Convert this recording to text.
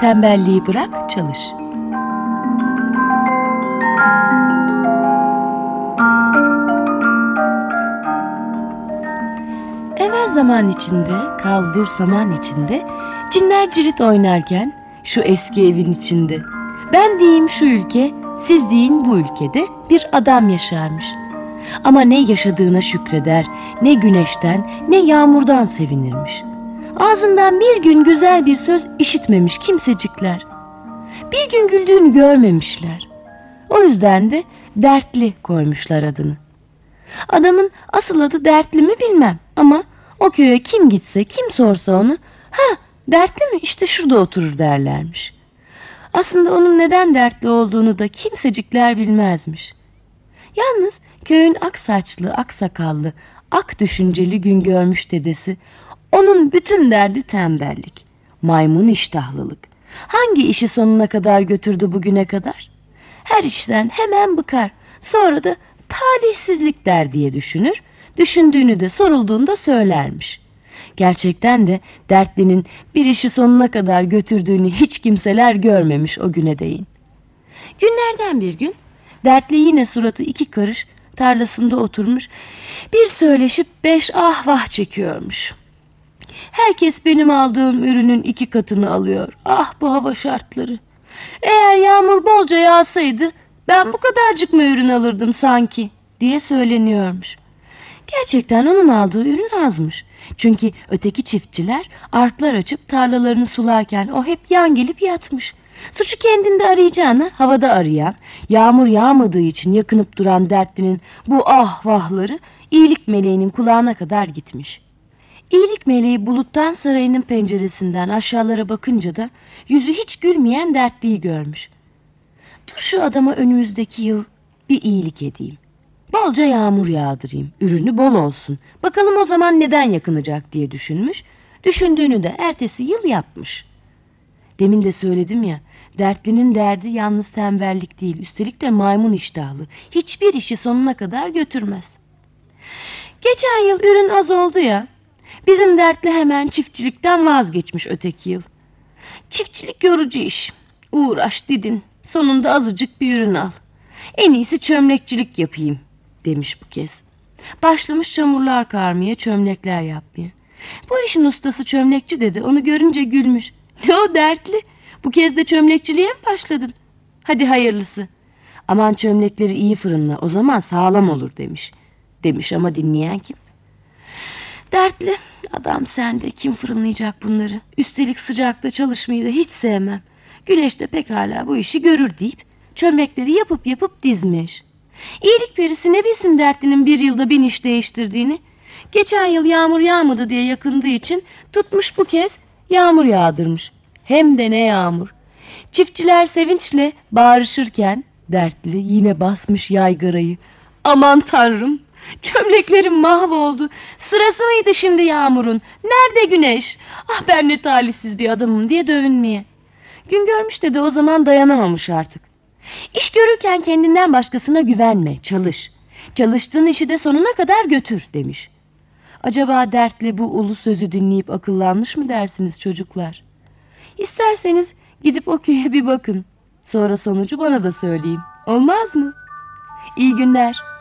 Tembelliği bırak, çalış. Evvel zaman içinde, kalbur zaman içinde, cinler cirit oynarken şu eski evin içinde. Ben diyeyim şu ülke, siz deyin bu ülkede bir adam yaşarmış. Ama ne yaşadığına şükreder, ne güneşten, ne yağmurdan sevinirmiş. Ağzından bir gün güzel bir söz işitmemiş kimsecikler. Bir gün güldüğünü görmemişler. O yüzden de dertli koymuşlar adını. Adamın asıl adı dertli mi bilmem ama o köye kim gitse kim sorsa onu ha dertli mi işte şurada oturur derlermiş. Aslında onun neden dertli olduğunu da kimsecikler bilmezmiş. Yalnız köyün ak saçlı, ak sakallı, ak düşünceli gün görmüş dedesi onun bütün derdi tembellik, maymun iştahlılık. Hangi işi sonuna kadar götürdü bugüne kadar? Her işten hemen bıkar. Sonra da talihsizlik der diye düşünür. Düşündüğünü de sorulduğunda söylermiş. Gerçekten de dertlinin bir işi sonuna kadar götürdüğünü hiç kimseler görmemiş o güne değin. Günlerden bir gün dertli yine suratı iki karış tarlasında oturmuş bir söyleşip beş ah vah çekiyormuş. Herkes benim aldığım ürünün iki katını alıyor. Ah bu hava şartları. Eğer yağmur bolca yağsaydı ben bu kadarcık mı ürün alırdım sanki diye söyleniyormuş. Gerçekten onun aldığı ürün azmış. Çünkü öteki çiftçiler arklar açıp tarlalarını sularken o hep yan gelip yatmış. Suçu kendinde arayacağına havada arayan, yağmur yağmadığı için yakınıp duran dertlinin bu ah vahları iyilik meleğinin kulağına kadar gitmiş. İyilik meleği buluttan sarayının penceresinden aşağılara bakınca da yüzü hiç gülmeyen dertliyi görmüş. Dur şu adama önümüzdeki yıl bir iyilik edeyim. Bolca yağmur yağdırayım, ürünü bol olsun. Bakalım o zaman neden yakınacak diye düşünmüş. Düşündüğünü de ertesi yıl yapmış. Demin de söyledim ya, dertlinin derdi yalnız tembellik değil, üstelik de maymun iştahlı. Hiçbir işi sonuna kadar götürmez. Geçen yıl ürün az oldu ya, bizim dertli hemen çiftçilikten vazgeçmiş öteki yıl. Çiftçilik yorucu iş. Uğraş didin, sonunda azıcık bir ürün al. En iyisi çömlekçilik yapayım demiş bu kez. Başlamış çamurlar karmaya, çömlekler yapmaya. Bu işin ustası çömlekçi dedi. Onu görünce gülmüş. Ne o dertli? Bu kez de çömlekçiliğe mi başladın? Hadi hayırlısı. Aman çömlekleri iyi fırınla. O zaman sağlam olur demiş. Demiş ama dinleyen kim? Dertli. Adam sende. Kim fırınlayacak bunları? Üstelik sıcakta çalışmayı da hiç sevmem. Güneş de pekala bu işi görür deyip çömlekleri yapıp yapıp dizmiş. İyilik perisi ne bilsin dertlinin bir yılda bin iş değiştirdiğini? Geçen yıl yağmur yağmadı diye yakındığı için tutmuş bu kez yağmur yağdırmış. Hem de ne yağmur. Çiftçiler sevinçle bağırışırken dertli yine basmış yaygarayı. Aman tanrım çömleklerim mahvoldu. Sırası mıydı şimdi yağmurun? Nerede güneş? Ah ben ne talihsiz bir adamım diye dövünmeye. Gün görmüş de o zaman dayanamamış artık. İş görürken kendinden başkasına güvenme, çalış. Çalıştığın işi de sonuna kadar götür demiş. Acaba dertli bu ulu sözü dinleyip akıllanmış mı dersiniz çocuklar? İsterseniz gidip o köye bir bakın. Sonra sonucu bana da söyleyin. Olmaz mı? İyi günler.